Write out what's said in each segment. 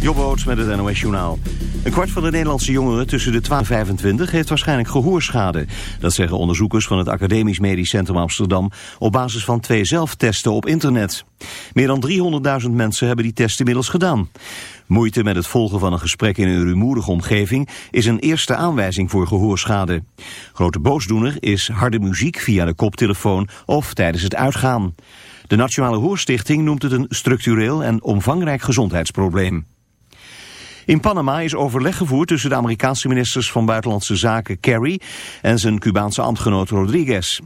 Jobboot met het NOS Journaal. Een kwart van de Nederlandse jongeren tussen de 12 en 25 heeft waarschijnlijk gehoorschade. Dat zeggen onderzoekers van het Academisch Medisch Centrum Amsterdam op basis van twee zelftesten op internet. Meer dan 300.000 mensen hebben die test inmiddels gedaan. Moeite met het volgen van een gesprek in een rumoerige omgeving is een eerste aanwijzing voor gehoorschade. Grote boosdoener is harde muziek via de koptelefoon of tijdens het uitgaan. De Nationale Hoorstichting noemt het een structureel en omvangrijk gezondheidsprobleem. In Panama is overleg gevoerd tussen de Amerikaanse ministers van Buitenlandse Zaken Kerry en zijn Cubaanse ambtgenoot Rodriguez.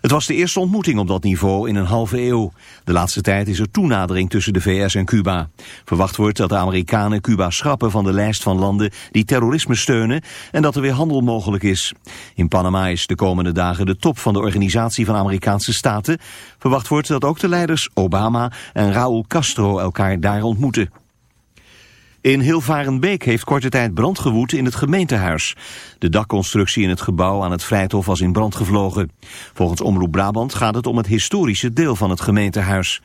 Het was de eerste ontmoeting op dat niveau in een halve eeuw. De laatste tijd is er toenadering tussen de VS en Cuba. Verwacht wordt dat de Amerikanen Cuba schrappen van de lijst van landen die terrorisme steunen en dat er weer handel mogelijk is. In Panama is de komende dagen de top van de Organisatie van Amerikaanse Staten. Verwacht wordt dat ook de leiders Obama en Raúl Castro elkaar daar ontmoeten. In Hilvarenbeek heeft korte tijd brand gewoed in het gemeentehuis. De dakconstructie in het gebouw aan het Vrijthof was in brand gevlogen. Volgens Omroep Brabant gaat het om het historische deel van het gemeentehuis.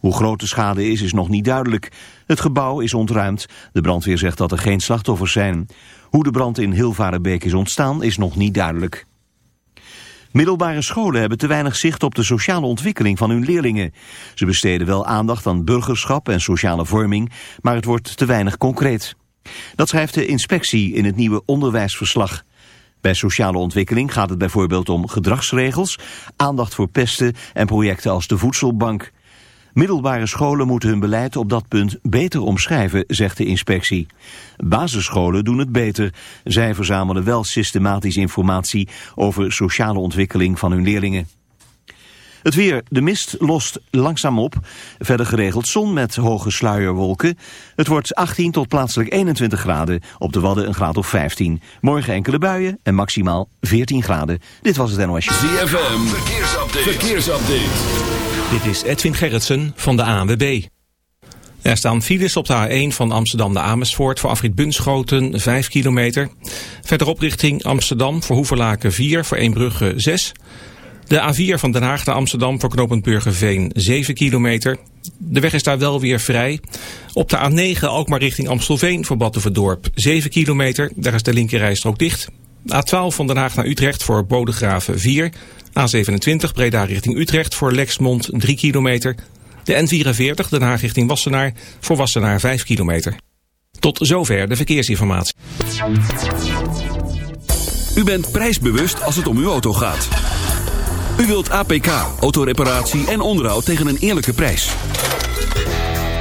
Hoe groot de schade is, is nog niet duidelijk. Het gebouw is ontruimd. De brandweer zegt dat er geen slachtoffers zijn. Hoe de brand in Hilvarenbeek is ontstaan, is nog niet duidelijk. Middelbare scholen hebben te weinig zicht op de sociale ontwikkeling van hun leerlingen. Ze besteden wel aandacht aan burgerschap en sociale vorming, maar het wordt te weinig concreet. Dat schrijft de inspectie in het nieuwe onderwijsverslag. Bij sociale ontwikkeling gaat het bijvoorbeeld om gedragsregels, aandacht voor pesten en projecten als de voedselbank. Middelbare scholen moeten hun beleid op dat punt beter omschrijven, zegt de inspectie. Basisscholen doen het beter. Zij verzamelen wel systematisch informatie over sociale ontwikkeling van hun leerlingen. Het weer. De mist lost langzaam op. Verder geregeld zon met hoge sluierwolken. Het wordt 18 tot plaatselijk 21 graden. Op de Wadden een graad of 15. Morgen enkele buien en maximaal 14 graden. Dit was het NOS. ZFM. Verkeersupdate. Verkeersupdate. Dit is Edwin Gerritsen van de ANWB. Er staan files op de A1 van Amsterdam naar Amersfoort voor afrit Bunschoten 5 kilometer. Verderop richting Amsterdam voor Hoeverlaken 4, voor Eembrugge 6. De A4 van Den Haag naar Amsterdam voor knooppunt Burgerveen 7 kilometer. De weg is daar wel weer vrij. Op de A9 ook maar richting Amstelveen voor Battenverdorp 7 kilometer. Daar is de linkerrijstrook dicht. A12 van Den Haag naar Utrecht voor Bodegraven 4. A27 Breda richting Utrecht voor Lexmond 3 kilometer. De N44 Den Haag richting Wassenaar voor Wassenaar 5 kilometer. Tot zover de verkeersinformatie. U bent prijsbewust als het om uw auto gaat. U wilt APK, autoreparatie en onderhoud tegen een eerlijke prijs.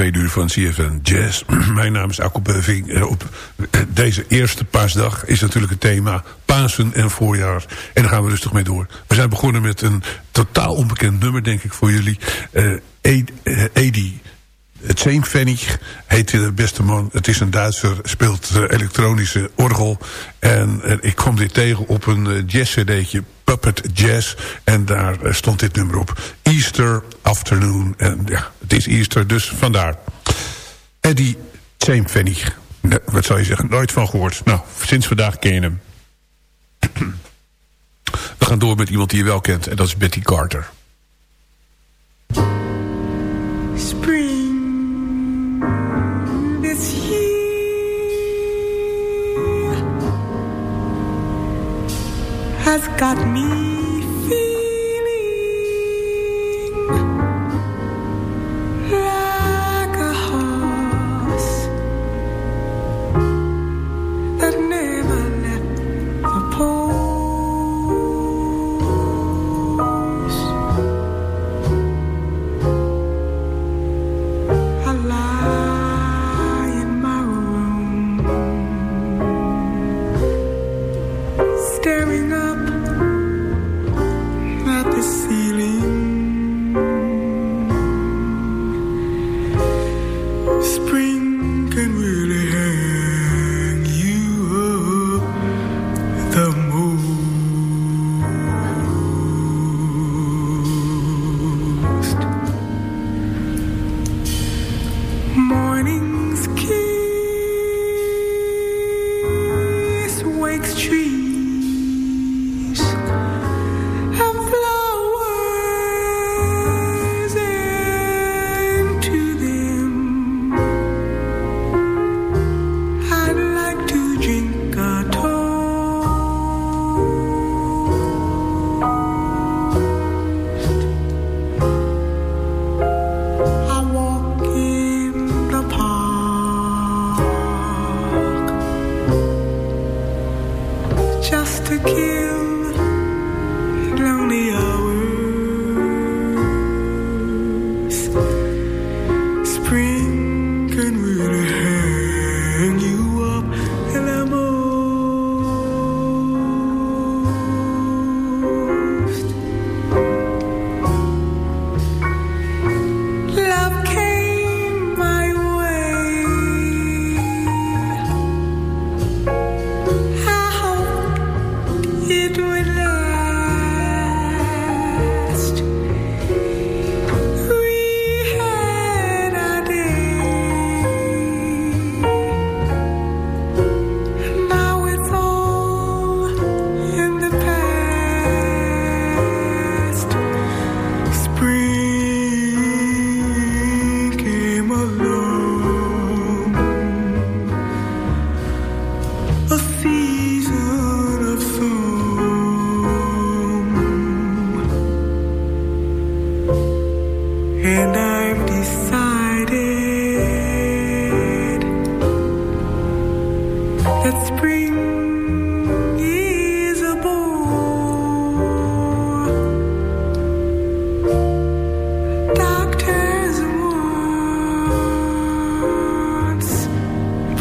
Welkom bij twee uur van CFN Jazz. Mijn naam is Akko Beuving. Op eh, deze eerste paasdag is natuurlijk het thema Pasen en voorjaar. En daar gaan we rustig mee door. We zijn begonnen met een totaal onbekend nummer, denk ik, voor jullie. Uh. Het Zeemfennig heet de beste man. Het is een Duitser, speelt elektronische orgel. En ik kwam dit tegen op een jazz-cd'tje Puppet Jazz. En daar stond dit nummer op. Easter Afternoon. En ja, het is Easter, dus vandaar. Eddie Zeemfennig. Wat zou je zeggen? Nooit van gehoord. Nou, sinds vandaag ken je hem. We gaan door met iemand die je wel kent. En dat is Betty Carter. Got me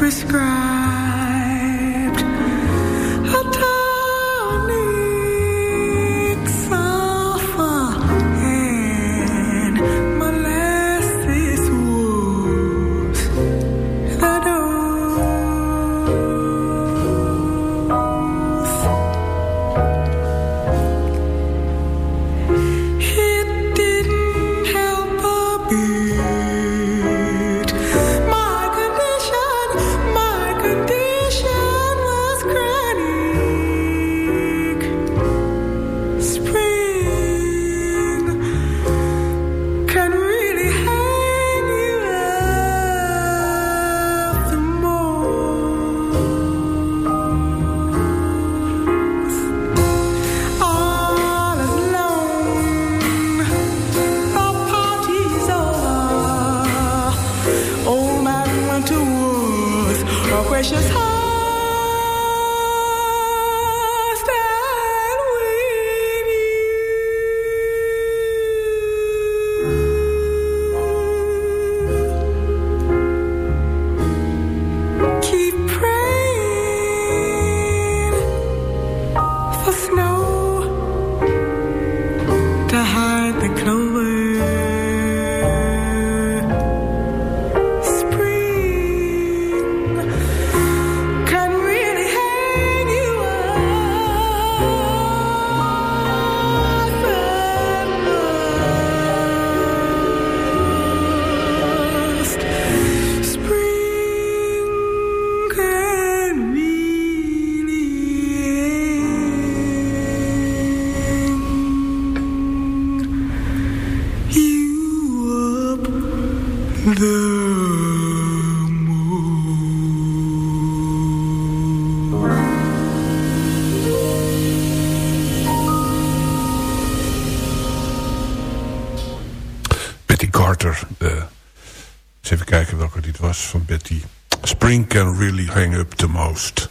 prescribed van Betty. Spring Can Really Hang Up The Most.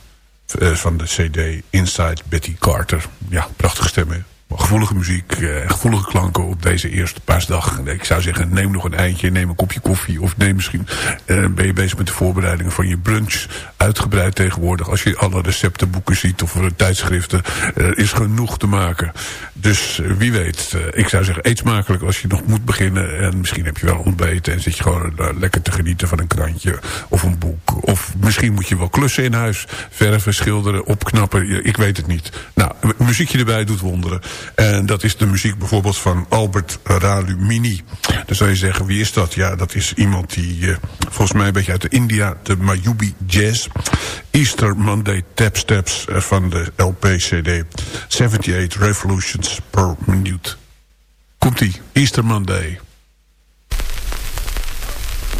Eh, van de cd Inside Betty Carter. Ja, prachtige stemmen. Gevoelige muziek, eh, gevoelige klanken op deze eerste paasdag. Ik zou zeggen, neem nog een eindje, neem een kopje koffie. Of neem misschien, eh, ben je bezig met de voorbereidingen van je brunch. Uitgebreid tegenwoordig. Als je alle receptenboeken ziet of tijdschriften. Er is genoeg te maken. Dus eh, wie weet, eh, ik zou zeggen, eet smakelijk als je nog moet beginnen. En misschien heb je wel ontbeten en zit je gewoon eh, lekker te genieten van een krantje of een boek. Of misschien moet je wel klussen in huis. Verven, schilderen, opknappen, ik weet het niet. Nou, muziekje erbij doet wonderen. En dat is de muziek bijvoorbeeld van Albert Ralumini. Dan zou je zeggen, wie is dat? Ja, dat is iemand die eh, volgens mij een beetje uit de India, de Mayubi Jazz. Easter Monday Tap Steps eh, van de LP-CD. 78 Revolutions per Minute. Komt-ie, Easter Monday.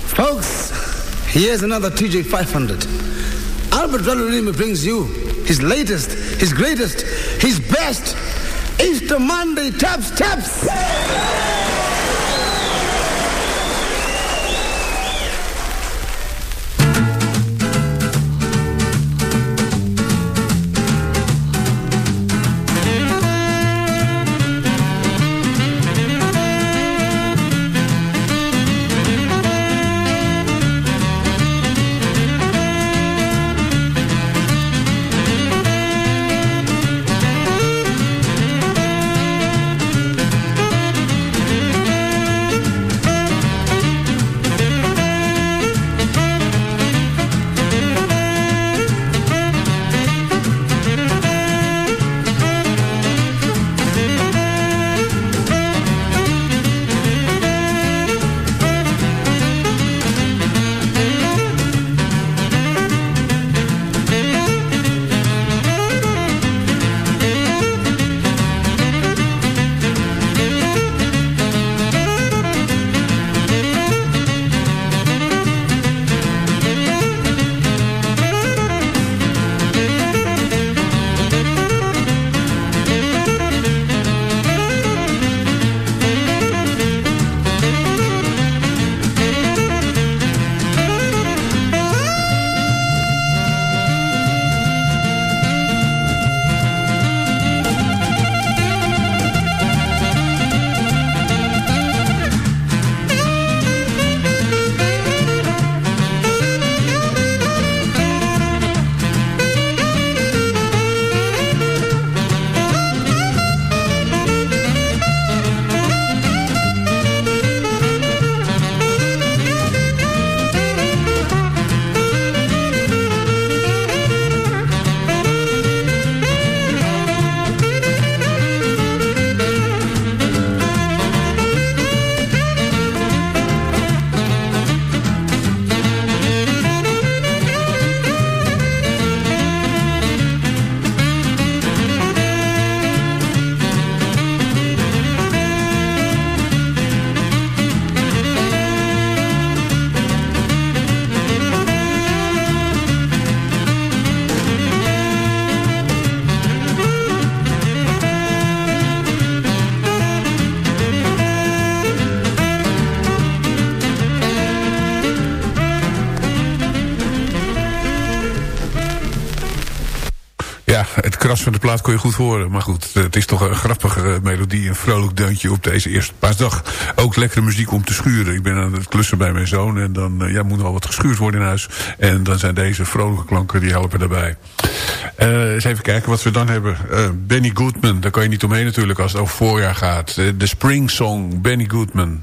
Folks, here's another TJ 500. Albert Ralulimi brings you his latest, his greatest, his best Easter Monday Taps Taps. De plaat kon je goed horen. Maar goed, het is toch een grappige melodie. Een vrolijk deuntje op deze eerste paasdag. Ook lekkere muziek om te schuren. Ik ben aan het klussen bij mijn zoon. En dan ja, moet wel wat geschuurd worden in huis. En dan zijn deze vrolijke klanken die helpen daarbij. Uh, eens even kijken wat we dan hebben. Uh, Benny Goodman, daar kan je niet omheen natuurlijk als het over voorjaar gaat. De Spring Song, Benny Goodman.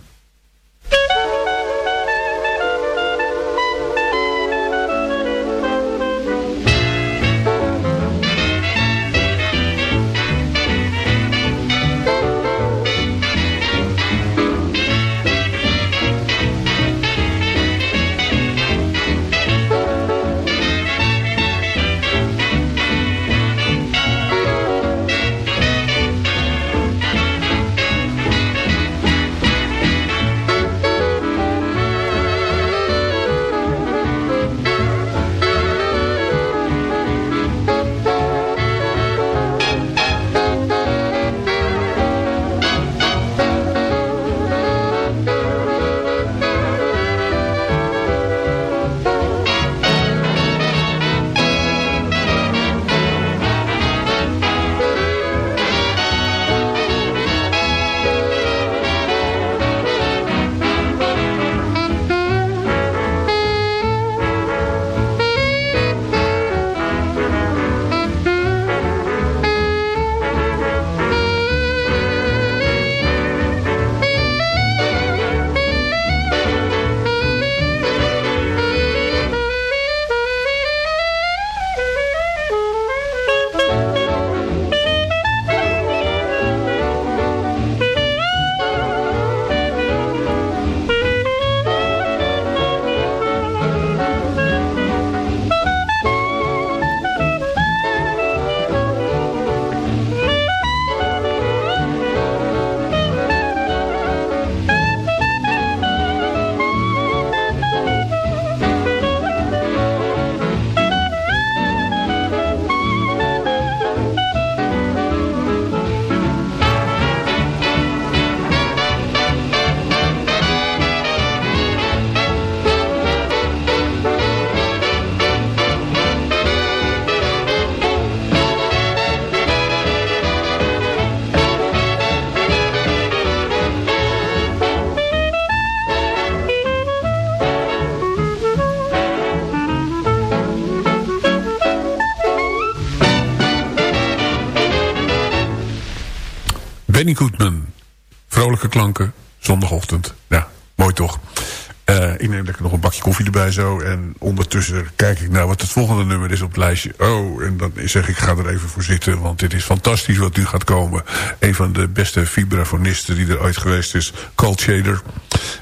Zo. En ondertussen kijk ik naar wat het volgende nummer is op het lijstje. Oh, en dan zeg ik, ga er even voor zitten. Want dit is fantastisch wat nu gaat komen. Een van de beste vibrafonisten die er ooit geweest is. Cold Shader.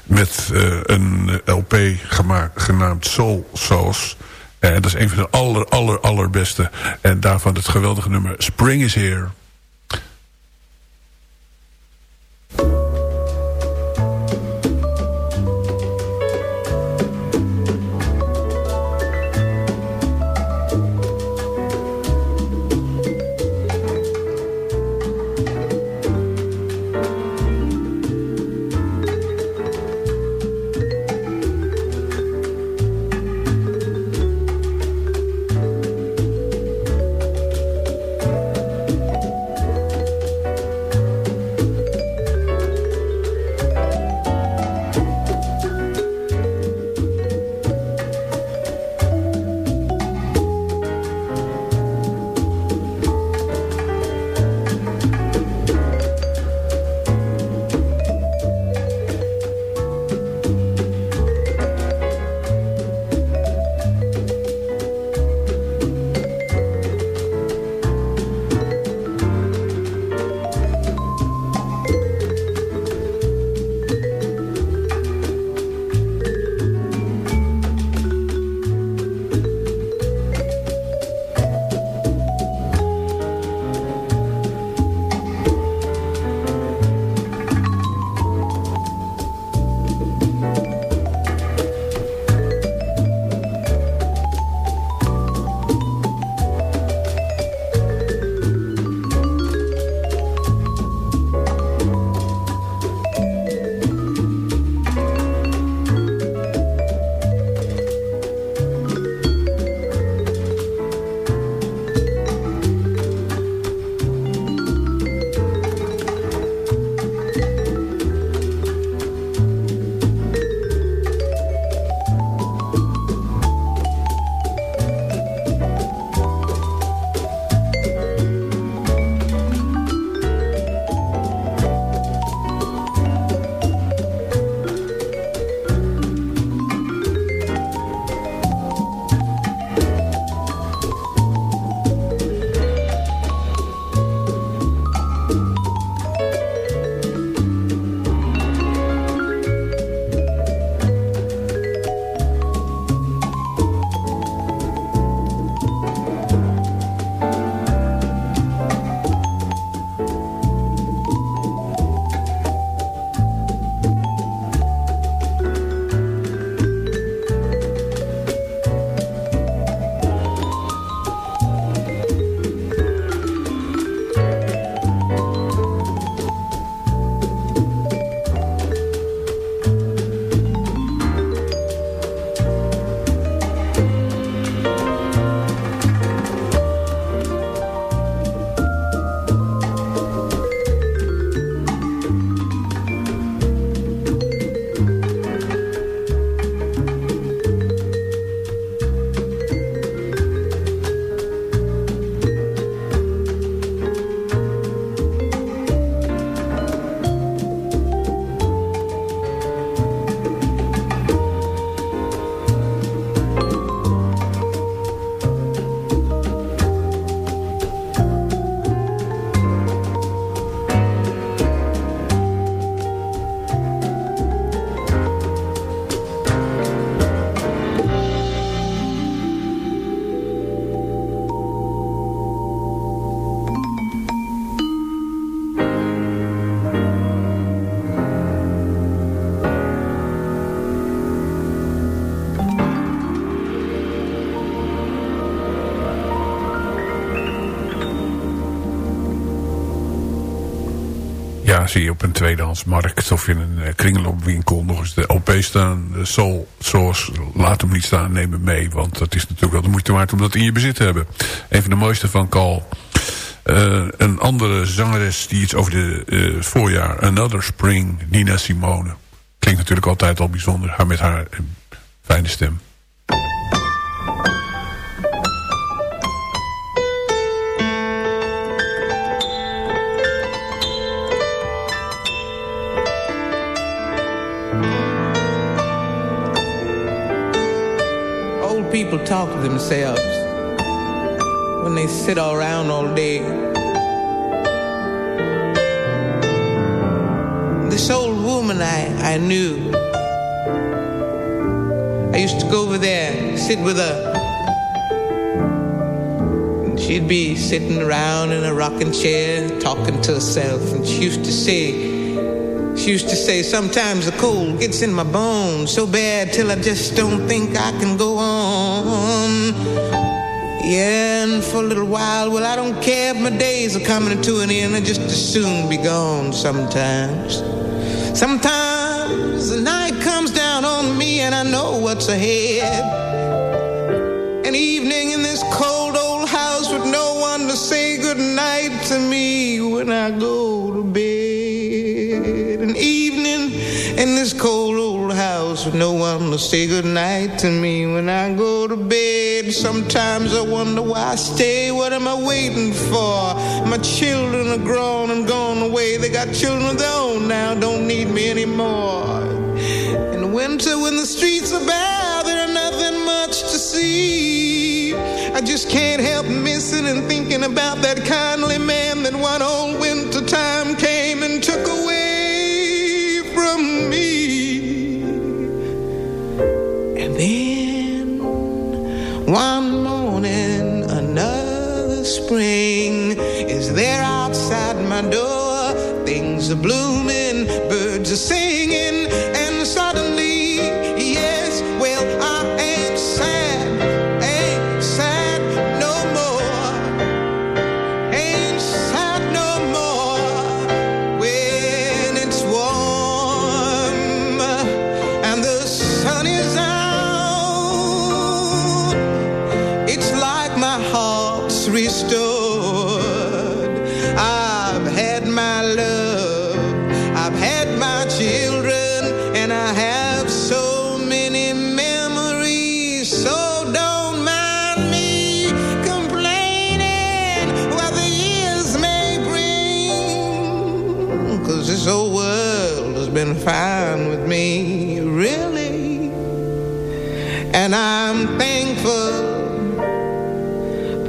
Met uh, een LP gemaakt, genaamd Soul Sauce. En dat is een van de aller, aller, allerbeste. En daarvan het geweldige nummer Spring is Here. Zie je op een tweedehandsmarkt of in een uh, kringloopwinkel nog eens de LP staan. De Soul Source, laat hem niet staan, neem hem mee. Want dat is natuurlijk wel de moeite waard om dat in je bezit te hebben. Een van de mooiste van Cal. Uh, een andere zangeres die iets over de uh, voorjaar, Another Spring, Nina Simone. Klinkt natuurlijk altijd al bijzonder, haar met haar fijne stem. Talk to themselves when they sit around all day. This old woman I, I knew, I used to go over there, sit with her. And she'd be sitting around in a rocking chair, talking to herself, and she used to say, she used to say, sometimes the cold gets in my bones so bad till I just don't think I can go on. Yeah, and for a little while, well, I don't care if my days are coming to an end. I just as soon be gone sometimes. Sometimes the night comes down on me and I know what's ahead. An evening to say goodnight to me when I go to bed. Sometimes I wonder why I stay. What am I waiting for? My children are grown and gone away. They got children of their own now, don't need me anymore. In the winter when the streets are bare, there are nothing much to see. I just can't help missing and thinking about that kindly man that one old winter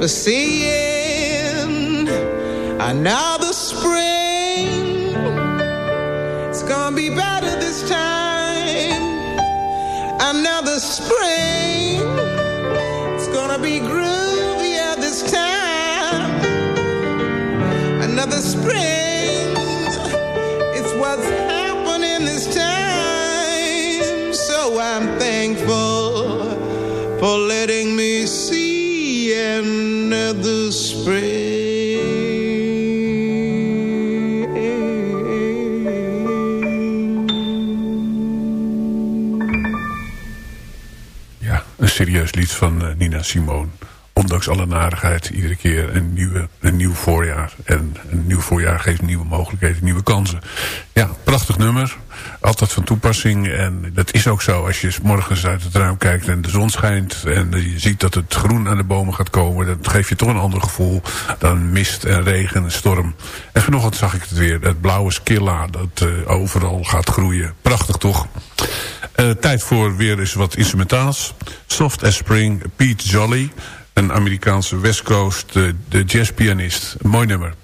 for seeing another spring. It's gonna be better this time. Another spring. It's gonna be groovier this time. Another spring. It's what's happening this time. So I'm thankful for letting serieus lied van uh, Nina Simone. Ondanks alle narigheid, iedere keer een, nieuwe, een nieuw voorjaar. En een nieuw voorjaar geeft nieuwe mogelijkheden, nieuwe kansen. Ja, prachtig nummer. Altijd van toepassing. En dat is ook zo. Als je morgens uit het raam kijkt en de zon schijnt... en je ziet dat het groen aan de bomen gaat komen... dan geeft je toch een ander gevoel dan mist en regen en storm. En vanochtend zag ik het weer. Het blauwe skilla dat uh, overal gaat groeien. Prachtig toch? Uh, tijd voor weer eens wat instrumentaals. Soft as Spring, Pete Jolly... Een Amerikaanse West Coast, de, de jazzpianist. Mooi nummer.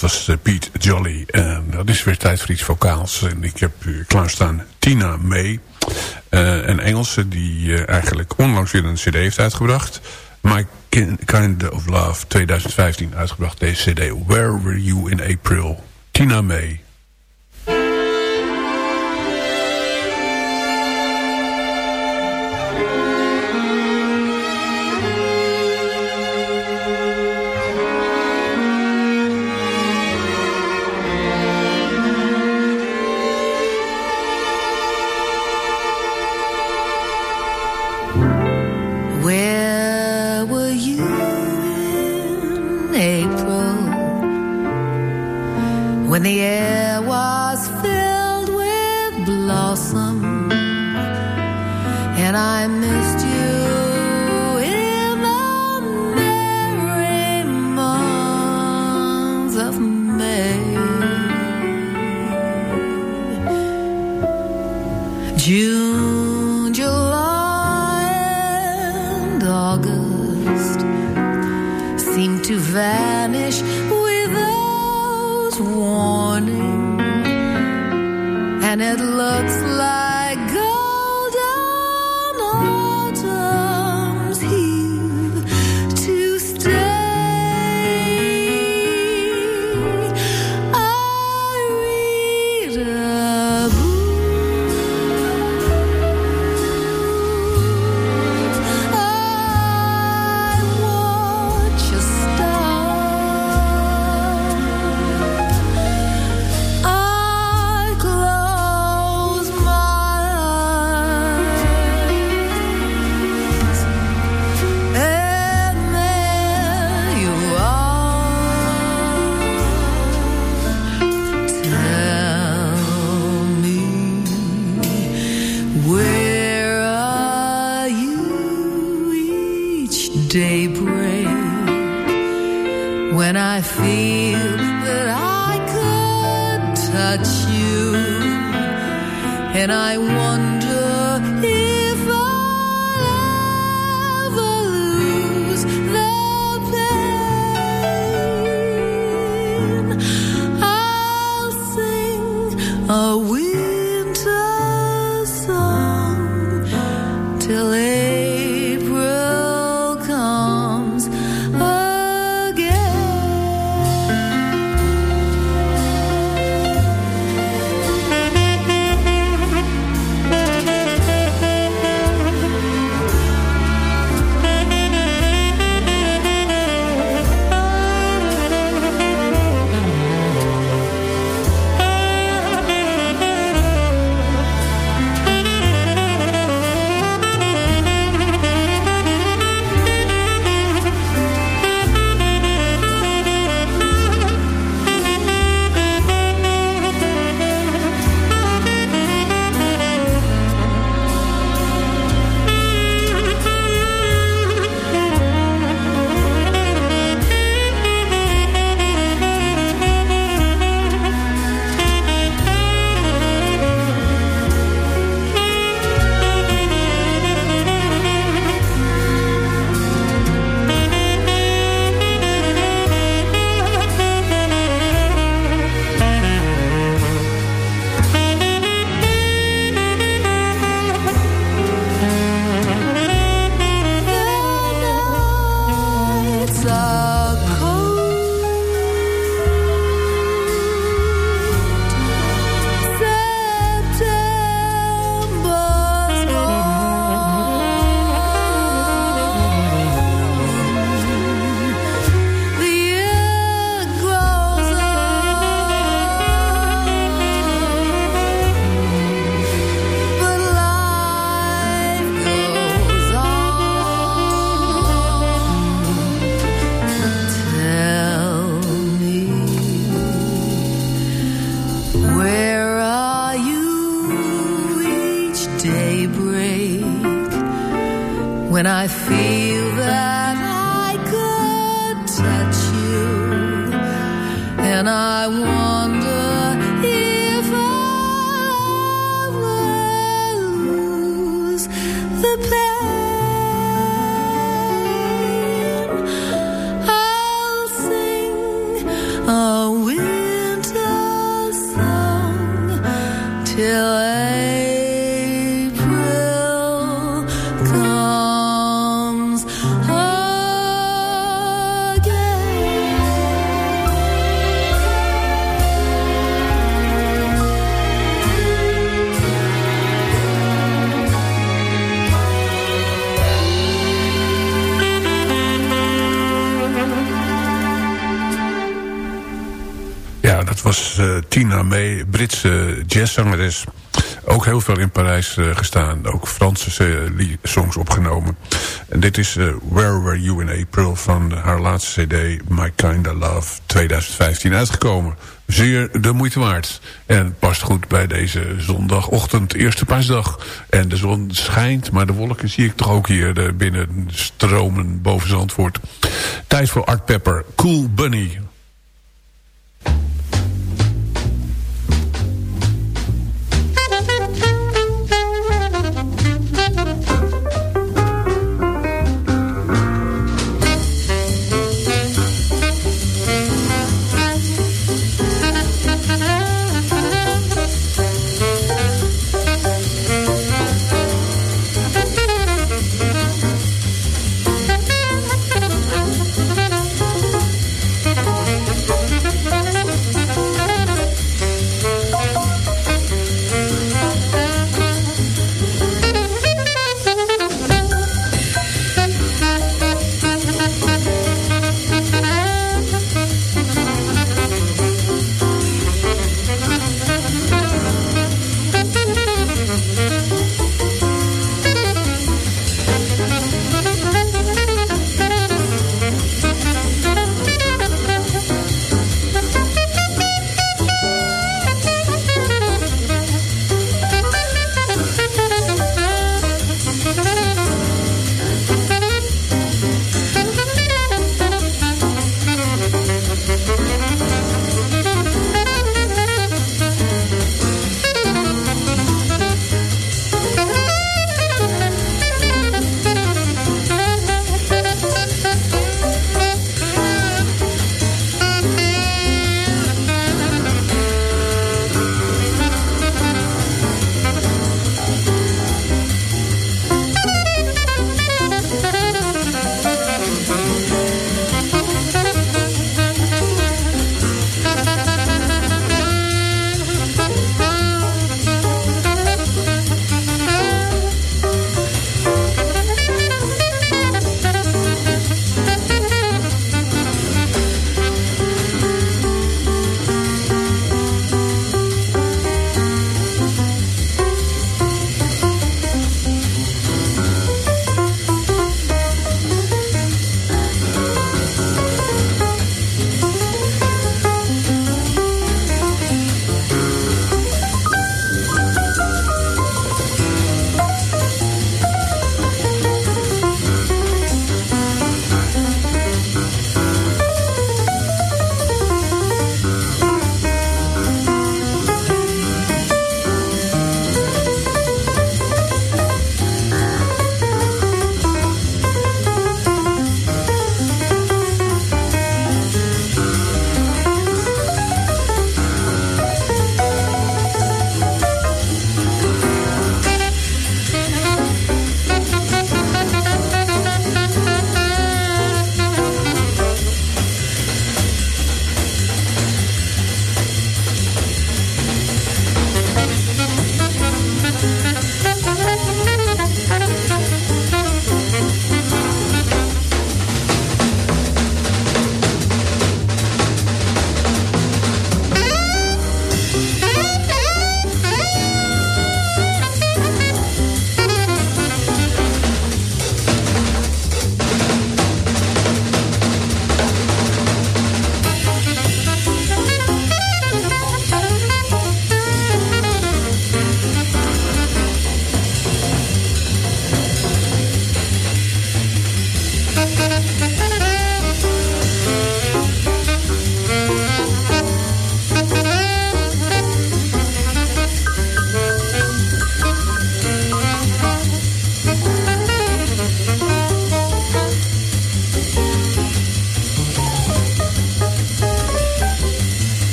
Dat was uh, Pete Jolly. En dat is weer tijd voor iets vocaals. En ik heb uh, klaarstaan Tina May. Uh, een Engelse die eigenlijk onlangs weer een cd heeft uitgebracht. My Kind of Love 2015 uitgebracht. Deze cd. Where Were You in April? Tina May. Dat was uh, Tina May, Britse jazzzangeres. Ook heel veel in Parijs uh, gestaan. Ook Franse uh, songs opgenomen. En dit is Where Were You in April van haar laatste cd My Kinda Love 2015 uitgekomen. Zeer de moeite waard. En past goed bij deze zondagochtend, eerste paasdag. En de zon schijnt, maar de wolken zie ik toch ook hier binnen stromen boven Zandvoort. Tijd voor Art Pepper, Cool Bunny.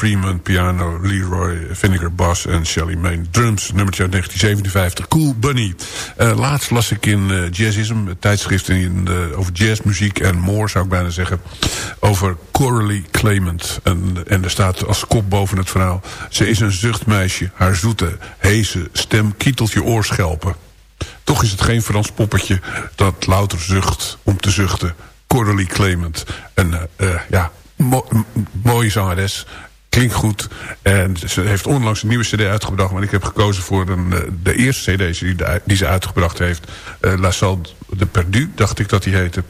Freeman, piano, Leroy Vinegar Bass en Shelly Main drums. Nummertje uit 1957, Cool Bunny. Uh, laatst las ik in uh, Jazzism, tijdschrift in, over jazzmuziek en more zou ik bijna zeggen, over Coralie Clement. En, en er staat als kop boven het verhaal, ze is een zuchtmeisje, haar zoete, heese stem kietelt je oorschelpen. Toch is het geen Frans poppetje dat louter zucht om te zuchten. Coralie Clement. Een ja, mo mooie zangeres. Klinkt goed. En ze heeft onlangs een nieuwe cd uitgebracht. Maar ik heb gekozen voor uh, de eerste cd die, ze uitgebracht heeft. Uh, La Salle de Perdu, dacht ik dat die heette.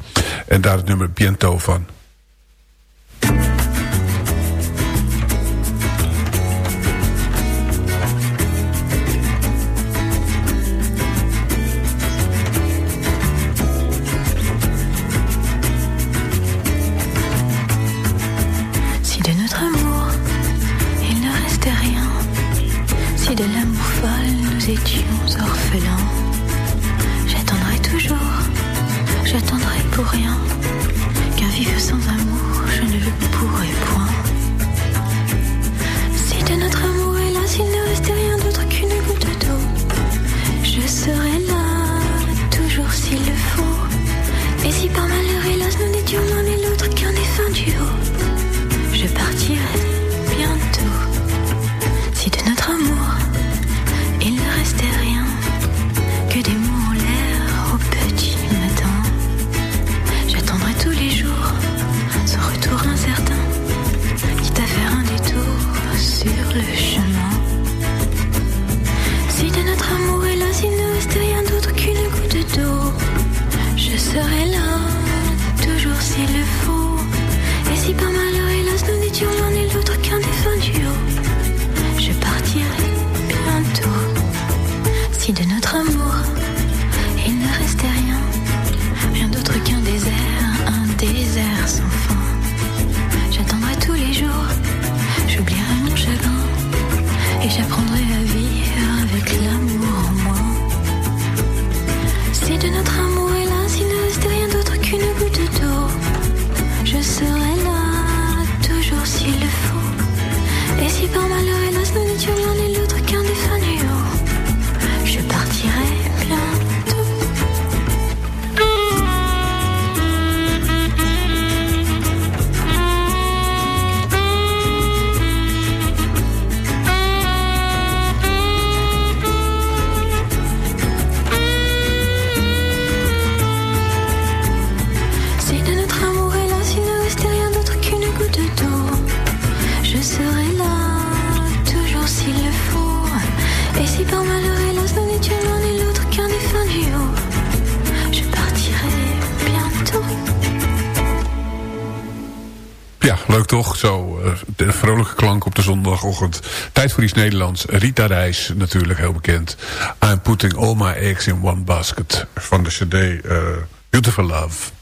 En daar het nummer Bientôt van. Vrolijke klank op de zondagochtend. Tijd voor iets Nederlands. Rita Reis, natuurlijk heel bekend. I'm putting all my eggs in one basket. Van de cd uh, Beautiful Love.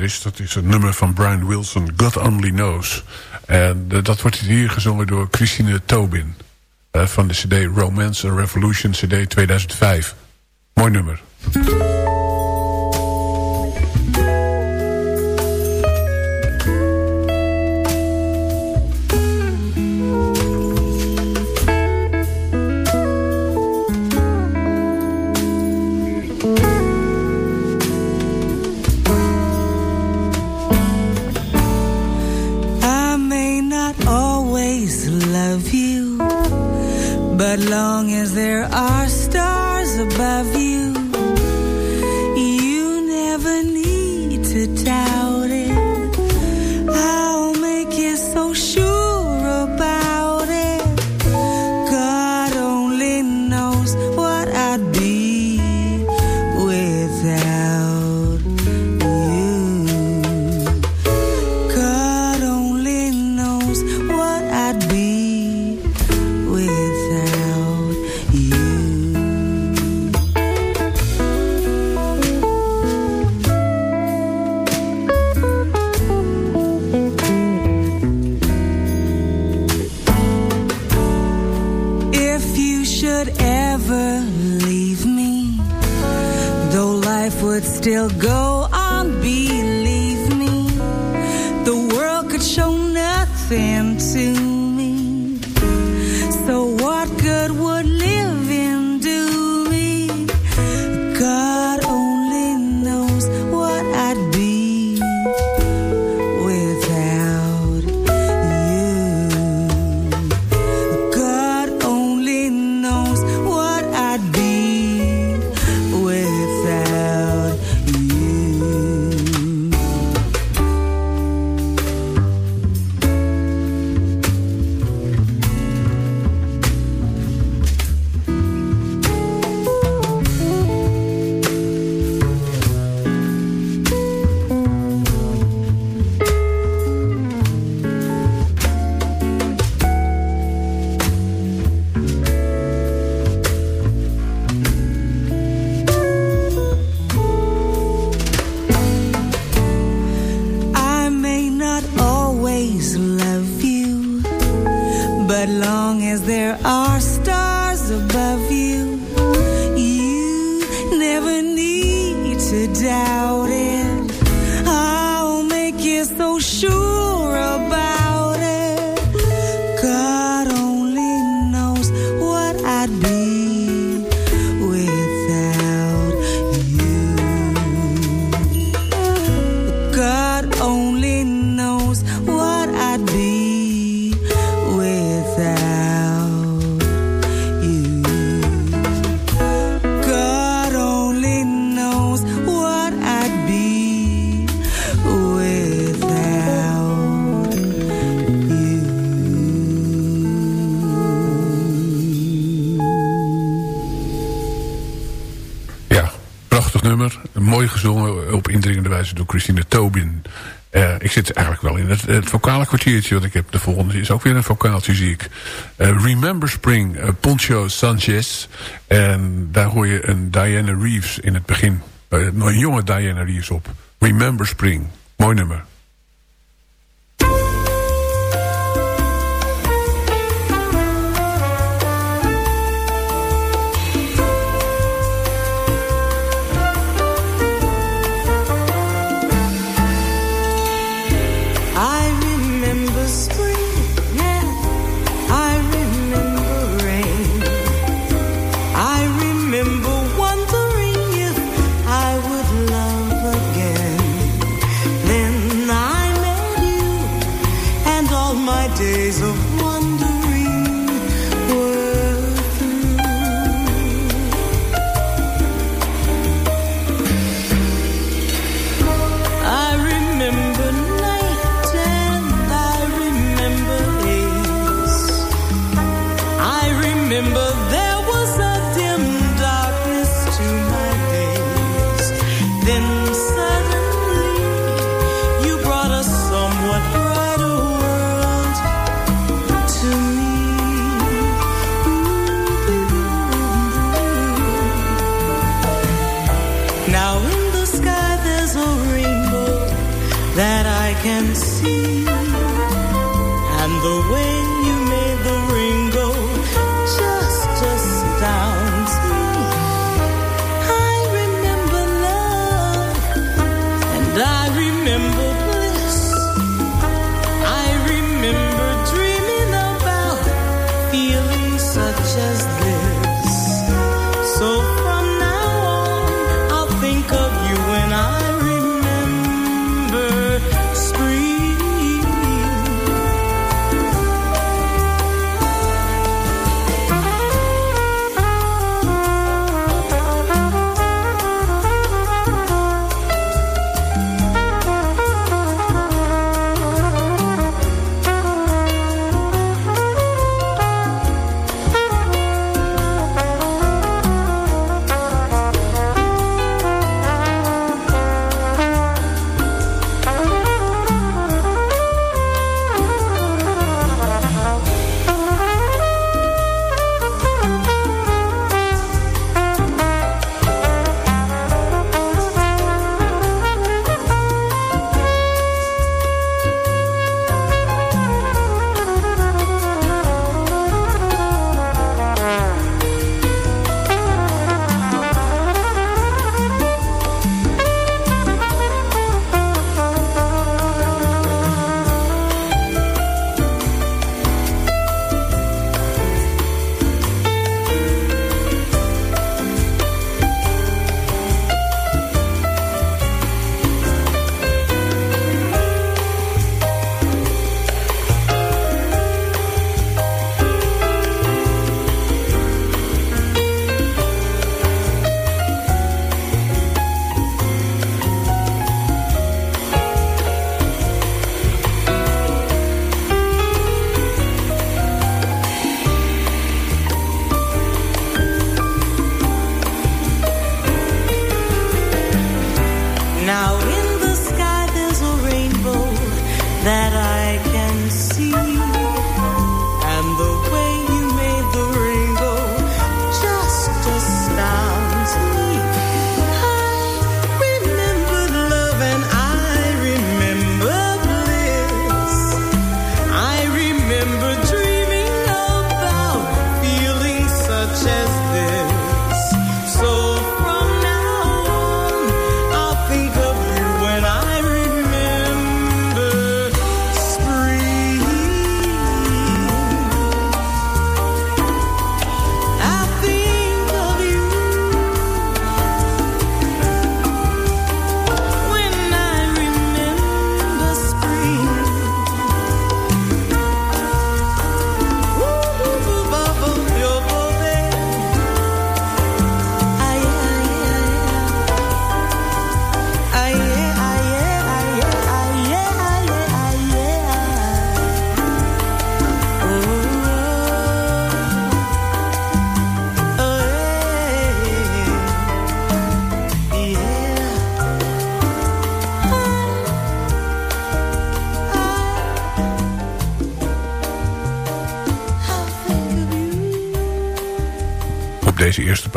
is. Dat is een nummer van Brian Wilson, God Only Knows. En eh, dat wordt hier gezongen door Christine Tobin. Eh, van de cd Romance and Revolution, cd 2005. Mooi nummer. Christina Tobin. Eh, ik zit eigenlijk wel in het, het vocale kwartiertje. Want ik heb de volgende is ook weer een vocaaltje, zie ik. Eh, Remember Spring, eh, Poncho Sanchez. En daar hoor je een Diana Reeves in het begin. een jonge Diana Reeves op. Remember Spring, mooi nummer.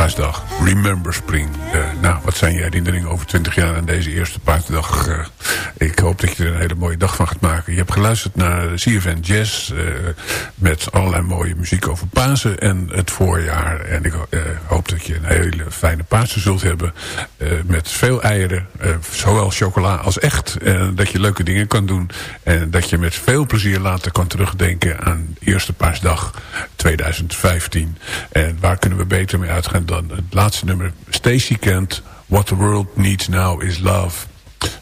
Paasdag. Remember Spring. Eh, nou, wat zijn je herinneringen over 20 jaar aan deze eerste paasdag? Eh, ik hoop dat je er een hele mooie dag van gaat maken. Je hebt geluisterd naar CFN Jazz. eh, met allerlei mooie muziek over Pasen en het voorjaar. En ik hoop dat je een hele fijne Pasen zult hebben. met veel eieren. zowel chocola als echt. Dat je leuke dingen kan doen. En dat je met veel plezier later kan terugdenken aan eerste paasdag 2015. En waar kunnen we beter mee uitgaan dan het laatste nummer. Stacy Kent, What the World Needs Now is Love.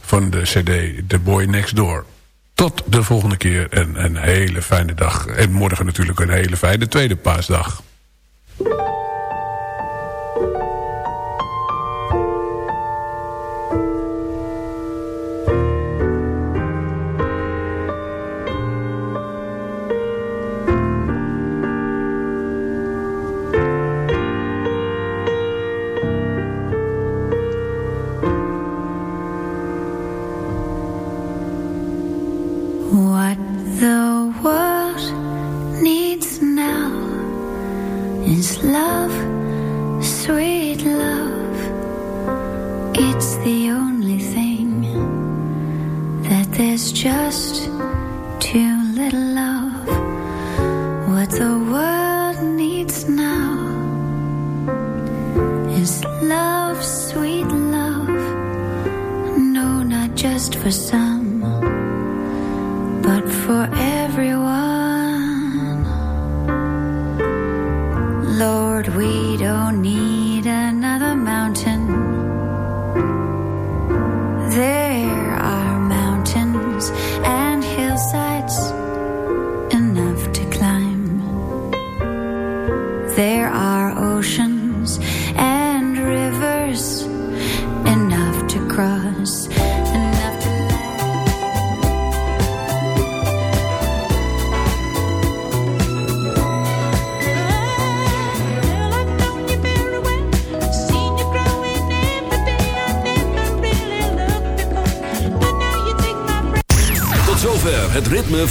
Van de cd The Boy Next Door. Tot de volgende keer en een hele fijne dag. En morgen natuurlijk een hele fijne tweede paasdag.